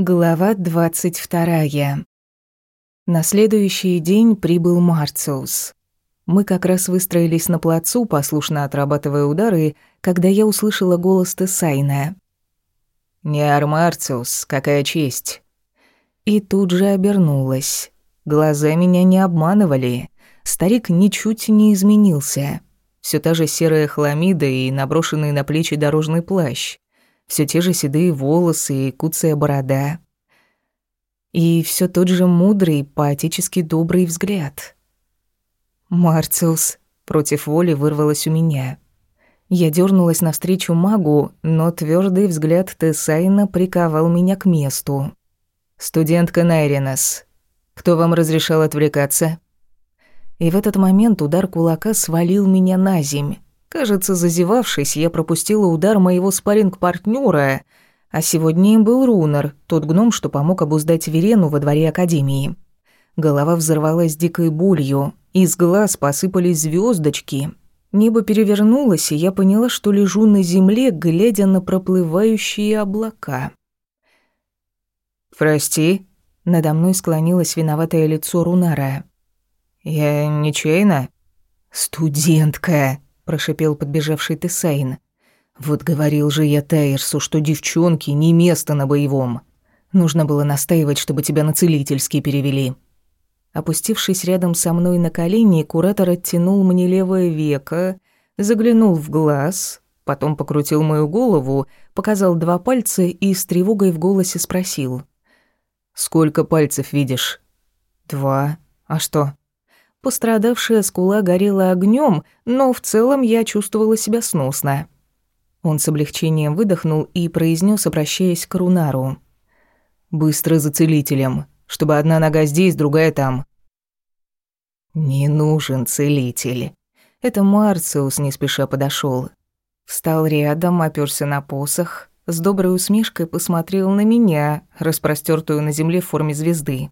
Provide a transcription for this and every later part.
Глава двадцать вторая. На следующий день прибыл Марциус. Мы как раз выстроились на плацу, послушно отрабатывая удары, когда я услышала голос Тесайна. «Неар Марциус, какая честь!» И тут же обернулась. Глаза меня не обманывали. Старик ничуть не изменился. Все та же серая хламида и наброшенный на плечи дорожный плащ все те же седые волосы и куцая борода. И все тот же мудрый, поотечески добрый взгляд. «Марциус», против воли вырвалось у меня. Я дернулась навстречу магу, но твердый взгляд Тесайна приковал меня к месту. «Студентка Найринас, кто вам разрешал отвлекаться?» И в этот момент удар кулака свалил меня на земь. Кажется, зазевавшись, я пропустила удар моего спарринг-партнёра, а сегодня им был Рунер, тот гном, что помог обуздать Верену во дворе Академии. Голова взорвалась дикой болью, из глаз посыпались звездочки. Небо перевернулось, и я поняла, что лежу на земле, глядя на проплывающие облака. «Прости», — надо мной склонилось виноватое лицо Рунара. «Я нечаянно?» «Студентка», прошипел подбежавший Тесайн. Вот говорил же я Тайерсу, что девчонки не место на боевом. Нужно было настаивать, чтобы тебя на целительский перевели. Опустившись рядом со мной на колени, куратор оттянул мне левое веко, заглянул в глаз, потом покрутил мою голову, показал два пальца и с тревогой в голосе спросил: "Сколько пальцев видишь?" "Два. А что?" Пострадавшая скула горела огнем, но в целом я чувствовала себя сносно. Он с облегчением выдохнул и произнес, обращаясь к Рунару. «Быстро за целителем, чтобы одна нога здесь, другая там». «Не нужен целитель». Это Марциус не спеша подошел. Встал рядом, оперся на посох, с доброй усмешкой посмотрел на меня, распростертую на земле в форме звезды.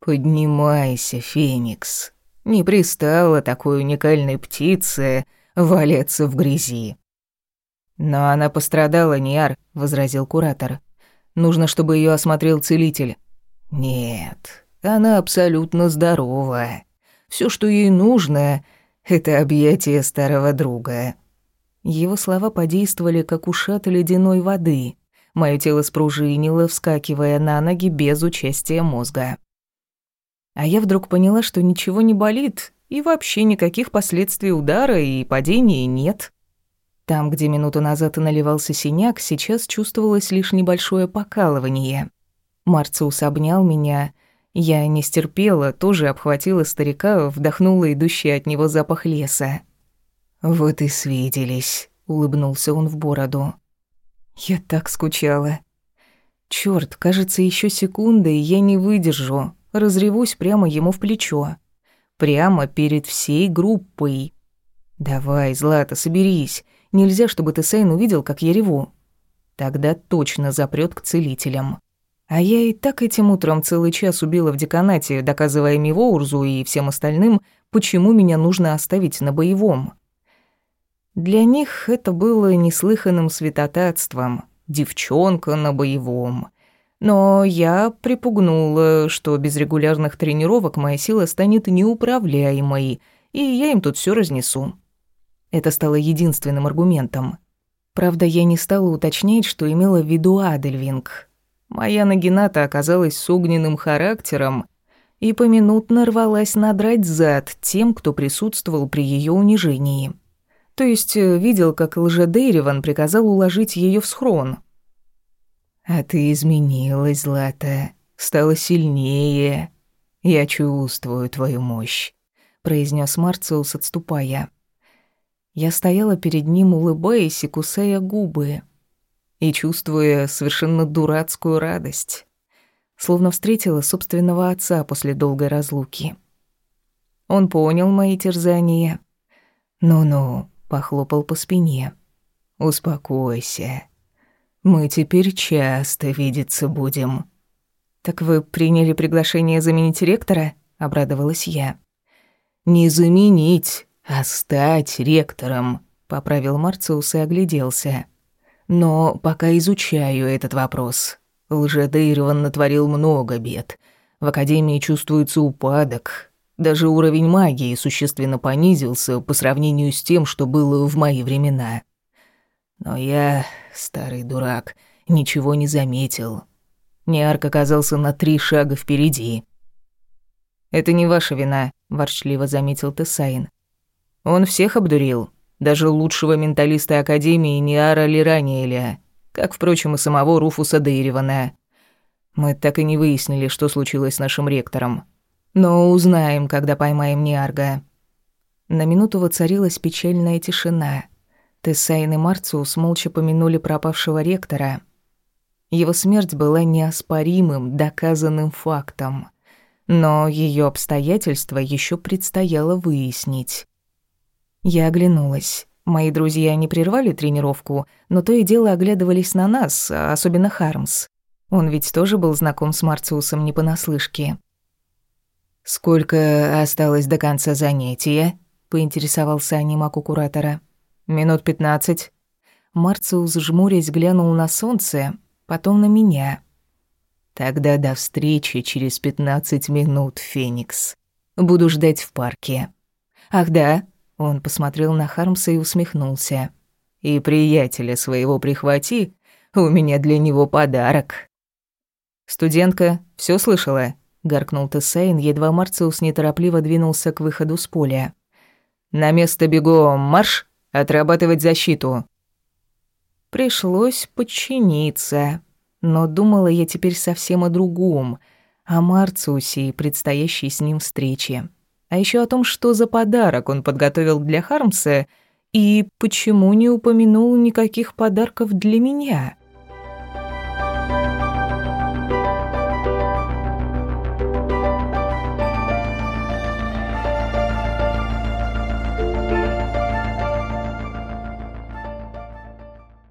«Поднимайся, Феникс. Не пристало такой уникальной птице валяться в грязи». «Но она пострадала, Ниар», — возразил куратор. «Нужно, чтобы ее осмотрел целитель». «Нет, она абсолютно здорова. Все, что ей нужно, — это объятие старого друга». Его слова подействовали, как ушат ледяной воды. Моё тело спружинило, вскакивая на ноги без участия мозга. А я вдруг поняла, что ничего не болит, и вообще никаких последствий удара и падения нет. Там, где минуту назад и наливался синяк, сейчас чувствовалось лишь небольшое покалывание. Марциус обнял меня. Я не стерпела, тоже обхватила старика, вдохнула идущий от него запах леса. «Вот и свиделись», — улыбнулся он в бороду. Я так скучала. Чёрт, кажется, еще секунда, и я не выдержу разревусь прямо ему в плечо. Прямо перед всей группой. «Давай, Злата, соберись. Нельзя, чтобы Тесейн увидел, как я реву. Тогда точно запрет к целителям». А я и так этим утром целый час убила в деканате, доказывая Мивоурзу и всем остальным, почему меня нужно оставить на боевом. Для них это было неслыханным святотатством. Девчонка на боевом. Но я припугнула, что без регулярных тренировок моя сила станет неуправляемой, и я им тут все разнесу. Это стало единственным аргументом. Правда, я не стала уточнять, что имела в виду Адельвинг. Моя Нагината оказалась с огненным характером и поминутно рвалась надрать зад тем, кто присутствовал при ее унижении. То есть э, видел, как лжедейреван приказал уложить ее в схрон — а ты изменилась, Злата, стала сильнее. Я чувствую твою мощь, произнес Марциус, отступая. Я стояла перед ним, улыбаясь и кусая губы, и чувствуя совершенно дурацкую радость, словно встретила собственного отца после долгой разлуки. Он понял мои терзания. «Ну-ну», — похлопал по спине. «Успокойся. Мы теперь часто видеться будем». «Так вы приняли приглашение заменить ректора?» — обрадовалась я. «Не заменить, а стать ректором», — поправил Марциус и огляделся. «Но пока изучаю этот вопрос. Лжедейрван натворил много бед. В Академии чувствуется упадок. Даже уровень магии существенно понизился по сравнению с тем, что было в мои времена. Но я, старый дурак, ничего не заметил. Ниарк оказался на три шага впереди. «Это не ваша вина», — ворчливо заметил Тесайн. «Он всех обдурил, даже лучшего менталиста Академии Ниара Лираниэля, как, впрочем, и самого Руфуса Дейревана. Мы так и не выяснили, что случилось с нашим ректором. Но узнаем, когда поймаем Ниарга». На минуту воцарилась печальная тишина. Тесайн и Марциус молча помянули пропавшего ректора. Его смерть была неоспоримым, доказанным фактом. Но ее обстоятельства еще предстояло выяснить. Я оглянулась. Мои друзья не прервали тренировку, но то и дело оглядывались на нас, особенно Хармс. Он ведь тоже был знаком с Марциусом не понаслышке. «Сколько осталось до конца занятия?» — поинтересовался анимак куратора. «Минут пятнадцать». Марциус, жмурясь, глянул на солнце, потом на меня. «Тогда до встречи через пятнадцать минут, Феникс. Буду ждать в парке». «Ах да», — он посмотрел на Хармса и усмехнулся. «И приятеля своего прихвати, у меня для него подарок». «Студентка, все слышала?» — гаркнул Тессейн, едва Марциус неторопливо двинулся к выходу с поля. «На место бегом марш, отрабатывать защиту». Пришлось подчиниться. Но думала я теперь совсем о другом, о Марциусе и предстоящей с ним встрече. А еще о том, что за подарок он подготовил для Хармса и почему не упомянул никаких подарков для меня.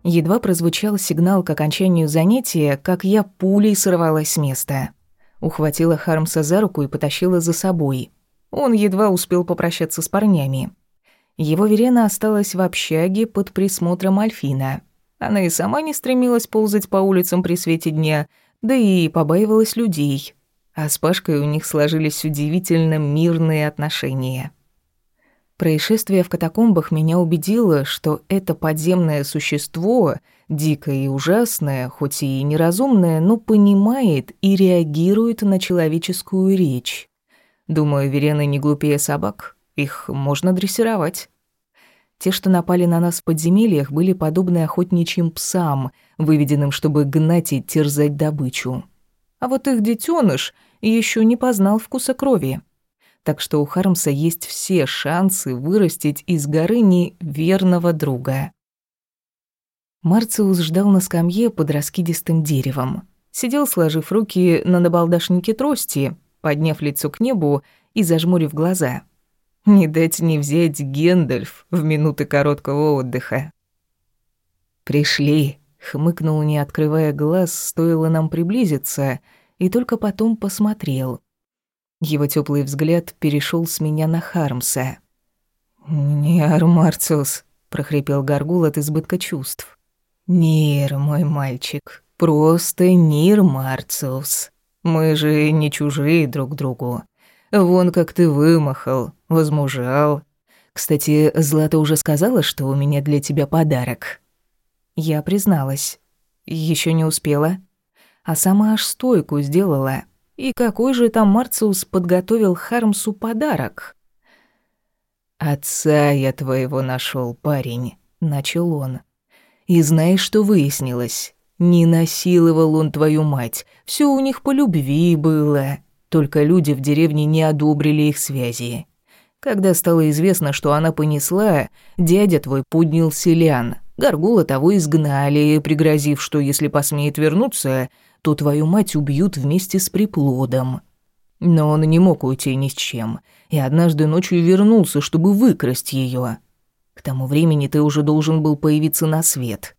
Едва прозвучал сигнал к окончанию занятия, как я пулей сорвалась с места. Ухватила Хармса за руку и потащила за собой. Он едва успел попрощаться с парнями. Его Верена осталась в общаге под присмотром Альфина. Она и сама не стремилась ползать по улицам при свете дня, да и побаивалась людей. А с Пашкой у них сложились удивительно мирные отношения. Происшествие в катакомбах меня убедило, что это подземное существо, дикое и ужасное, хоть и неразумное, но понимает и реагирует на человеческую речь. Думаю, верены не глупее собак, их можно дрессировать. Те, что напали на нас в подземельях, были подобны охотничьим псам, выведенным, чтобы гнать и терзать добычу. А вот их детеныш еще не познал вкуса крови так что у Хармса есть все шансы вырастить из Горыни верного друга. Марциус ждал на скамье под раскидистым деревом. Сидел, сложив руки на набалдашнике трости, подняв лицо к небу и зажмурив глаза. Не дать не взять Гендальф в минуты короткого отдыха. «Пришли», — хмыкнул, не открывая глаз, стоило нам приблизиться, и только потом посмотрел — его теплый взгляд перешел с меня на Хармса. «Ниар Марциус», — прохрипел Гаргул от избытка чувств. «Нир, мой мальчик, просто Нир Марциус. Мы же не чужие друг другу. Вон как ты вымахал, возмужал. Кстати, Злата уже сказала, что у меня для тебя подарок». Я призналась. Еще не успела. А сама аж стойку сделала — и какой же там Марциус подготовил Хармсу подарок? «Отца я твоего нашел, парень», — начал он. «И знаешь, что выяснилось? Не насиловал он твою мать, все у них по любви было. Только люди в деревне не одобрили их связи. Когда стало известно, что она понесла, дядя твой поднял селян. Горгула того изгнали, пригрозив, что если посмеет вернуться, то твою мать убьют вместе с приплодом. Но он не мог уйти ни с чем, и однажды ночью вернулся, чтобы выкрасть ее. К тому времени ты уже должен был появиться на свет.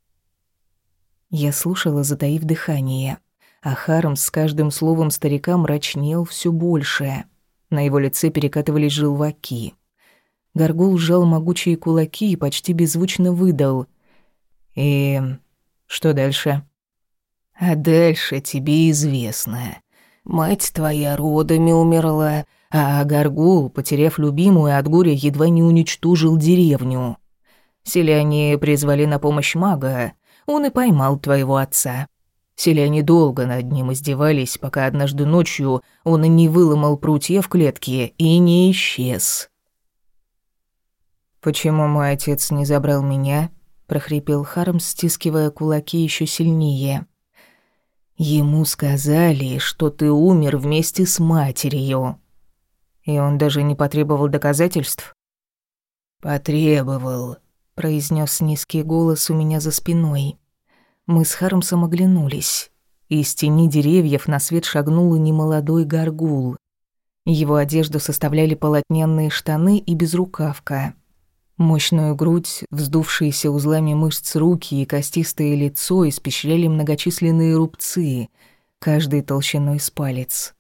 Я слушала, затаив дыхание, а Харм с каждым словом старика мрачнел все больше. На его лице перекатывались желваки. Горгул сжал могучие кулаки и почти беззвучно выдал. «И что дальше?» А дальше тебе известно. Мать твоя родами умерла, а Гаргул, потеряв любимую от горя, едва не уничтожил деревню. Селяне призвали на помощь мага, он и поймал твоего отца. Селяне долго над ним издевались, пока однажды ночью он не выломал прутья в клетке и не исчез. «Почему мой отец не забрал меня?» – прохрипел Харм, стискивая кулаки еще сильнее. «Ему сказали, что ты умер вместе с матерью». «И он даже не потребовал доказательств?» «Потребовал», – произнес низкий голос у меня за спиной. Мы с Хармсом оглянулись. Из тени деревьев на свет шагнул немолодой горгул. Его одежду составляли полотняные штаны и безрукавка. Мощную грудь, вздувшиеся узлами мышц руки и костистое лицо испещряли многочисленные рубцы, каждый толщиной с палец.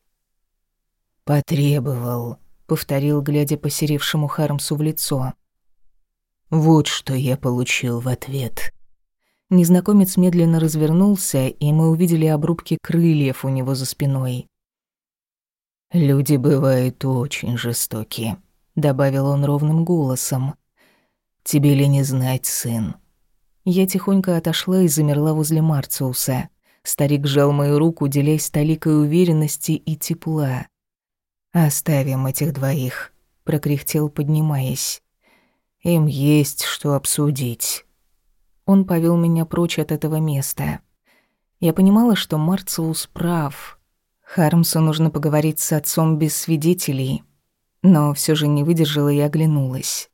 «Потребовал», — повторил, глядя посеревшему Хармсу в лицо. «Вот что я получил в ответ». Незнакомец медленно развернулся, и мы увидели обрубки крыльев у него за спиной. «Люди бывают очень жестоки», — добавил он ровным голосом. «Тебе ли не знать, сын?» Я тихонько отошла и замерла возле Марциуса. Старик сжал мою руку, делясь толикой уверенности и тепла. «Оставим этих двоих», — прокряхтел, поднимаясь. «Им есть что обсудить». Он повел меня прочь от этого места. Я понимала, что Марциус прав. Хармсу нужно поговорить с отцом без свидетелей. Но все же не выдержала и оглянулась.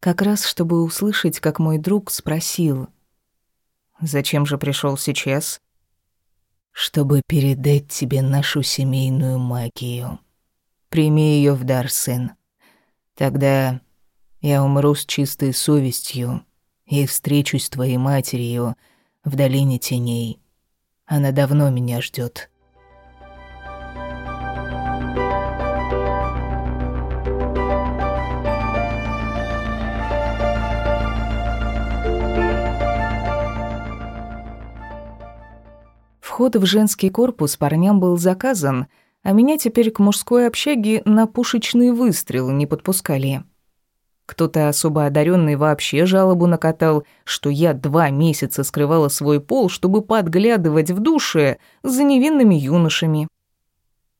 Как раз, чтобы услышать, как мой друг спросил. «Зачем же пришел сейчас?» «Чтобы передать тебе нашу семейную магию. Прими ее в дар, сын. Тогда я умру с чистой совестью и встречусь с твоей матерью в долине теней. Она давно меня ждет. Вход в женский корпус парням был заказан, а меня теперь к мужской общаге на пушечный выстрел не подпускали. Кто-то особо одаренный вообще жалобу накатал, что я два месяца скрывала свой пол, чтобы подглядывать в душе за невинными юношами.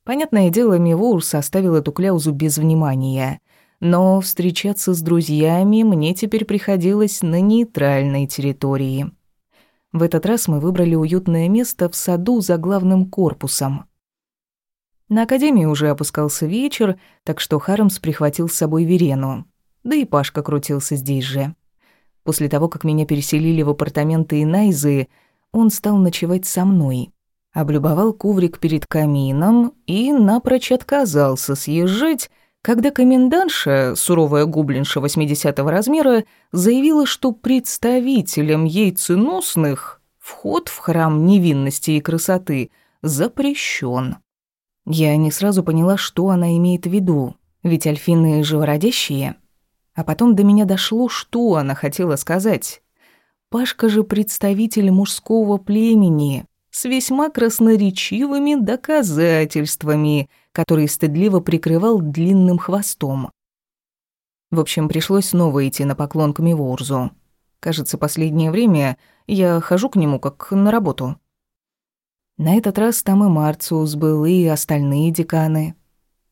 Понятное дело, Мивоур составил эту кляузу без внимания. Но встречаться с друзьями мне теперь приходилось на нейтральной территории. В этот раз мы выбрали уютное место в саду за главным корпусом. На академии уже опускался вечер, так что Хармс прихватил с собой Верену. Да и Пашка крутился здесь же. После того, как меня переселили в апартаменты Инайзы, он стал ночевать со мной. Облюбовал коврик перед камином и напрочь отказался съезжать, когда комендантша, суровая гублинша 80-го размера, заявила, что представителям яйценосных вход в храм невинности и красоты запрещен. Я не сразу поняла, что она имеет в виду, ведь альфины живородящие — а потом до меня дошло, что она хотела сказать. Пашка же представитель мужского племени с весьма красноречивыми доказательствами, которые стыдливо прикрывал длинным хвостом. В общем, пришлось снова идти на поклон к Миворзу. Кажется, последнее время я хожу к нему как на работу. На этот раз там и Марциус был, и остальные деканы.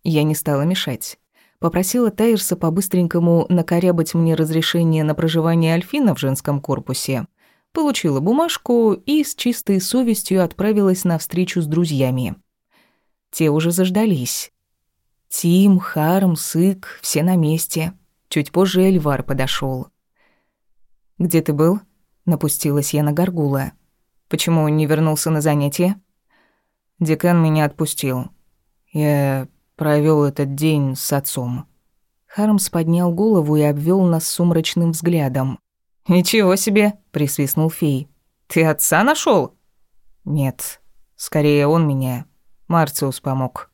Я не стала мешать. Попросила Тайрса по-быстренькому накорябать мне разрешение на проживание Альфина в женском корпусе. Получила бумажку и с чистой совестью отправилась на встречу с друзьями. Те уже заждались. Тим, Харм, Сык, все на месте. Чуть позже Эльвар подошел. «Где ты был?» — напустилась я на Гаргула. «Почему не вернулся на занятия?» Декан меня отпустил. Я провел этот день с отцом. Хармс поднял голову и обвел нас сумрачным взглядом. «Ничего себе!» – присвистнул фей. «Ты отца нашел? «Нет, скорее он меня. Марциус помог».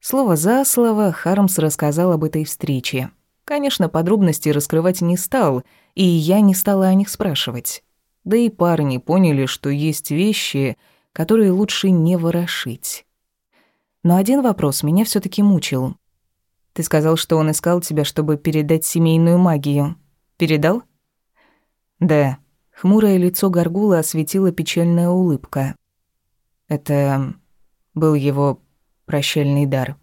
Слово за слово Хармс рассказал об этой встрече. Конечно, подробности раскрывать не стал, и я не стала о них спрашивать. Да и парни поняли, что есть вещи, которые лучше не ворошить. Но один вопрос меня все таки мучил. Ты сказал, что он искал тебя, чтобы передать семейную магию. Передал? Да. Хмурое лицо Гаргула осветила печальная улыбка. Это был его прощальный дар.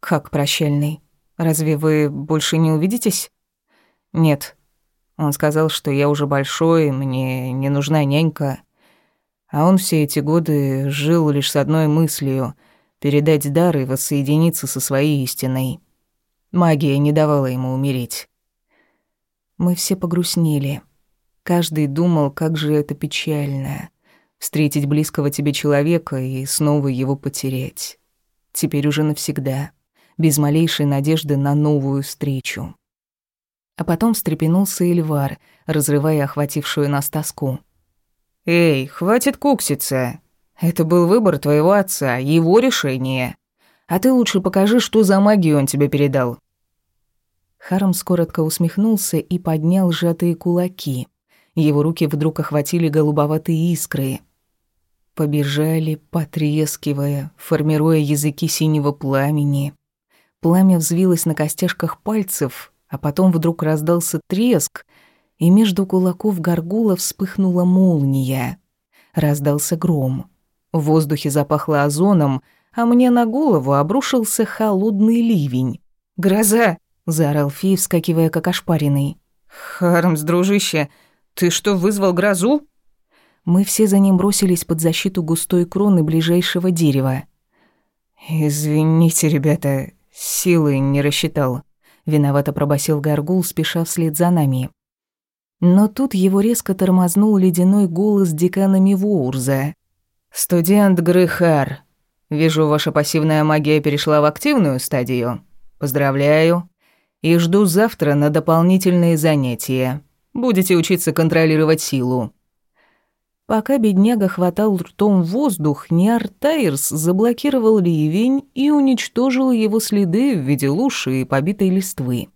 Как прощальный? Разве вы больше не увидитесь? Нет. Он сказал, что я уже большой, мне не нужна нянька. А он все эти годы жил лишь с одной мыслью — передать дар и воссоединиться со своей истиной. Магия не давала ему умереть. Мы все погрустнели. Каждый думал, как же это печально — встретить близкого тебе человека и снова его потерять. Теперь уже навсегда, без малейшей надежды на новую встречу. А потом встрепенулся Эльвар, разрывая охватившую нас тоску. «Эй, хватит кукситься. Это был выбор твоего отца, его решение. А ты лучше покажи, что за магию он тебе передал». Хармс коротко усмехнулся и поднял сжатые кулаки. Его руки вдруг охватили голубоватые искры. Побежали, потрескивая, формируя языки синего пламени. Пламя взвилось на костяшках пальцев, а потом вдруг раздался треск, и между кулаков горгула вспыхнула молния. Раздался гром. В воздухе запахло озоном, а мне на голову обрушился холодный ливень. «Гроза!» — заорал Фи, вскакивая как ошпаренный. «Хармс, дружище, ты что, вызвал грозу?» Мы все за ним бросились под защиту густой кроны ближайшего дерева. «Извините, ребята, силы не рассчитал», — виновато пробасил Гаргул, спеша вслед за нами. Но тут его резко тормознул ледяной голос декана Мивоурза. «Студент Грыхар, вижу, ваша пассивная магия перешла в активную стадию. Поздравляю. И жду завтра на дополнительные занятия. Будете учиться контролировать силу». Пока бедняга хватал ртом воздух, Ниар Тайрс заблокировал ливень и уничтожил его следы в виде луши и побитой листвы.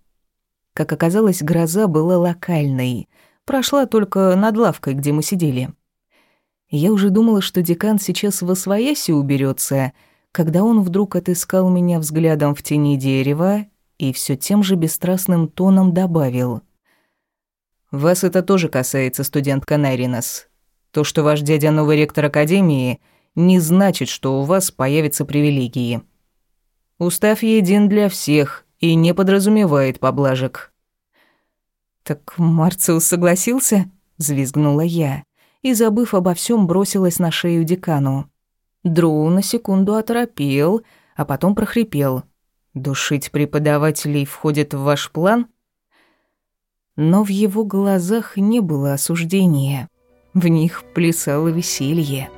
Как оказалось, гроза была локальной, прошла только над лавкой, где мы сидели. Я уже думала, что декан сейчас во свояси уберется, когда он вдруг отыскал меня взглядом в тени дерева и все тем же бесстрастным тоном добавил. «Вас это тоже касается, студент Канаринос. То, что ваш дядя новый ректор Академии, не значит, что у вас появятся привилегии. Устав един для всех и не подразумевает поблажек». «Так Марциус согласился?» — взвизгнула я и, забыв обо всем, бросилась на шею декану. Дру на секунду оторопел, а потом прохрипел. «Душить преподавателей входит в ваш план?» Но в его глазах не было осуждения. В них плясало веселье.